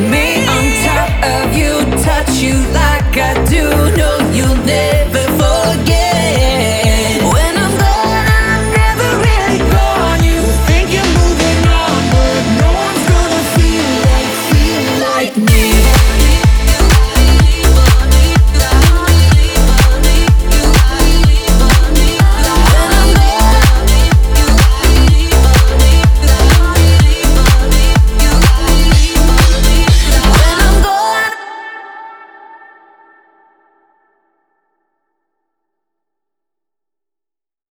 me on top of you, touch you like I do. No, you'll never.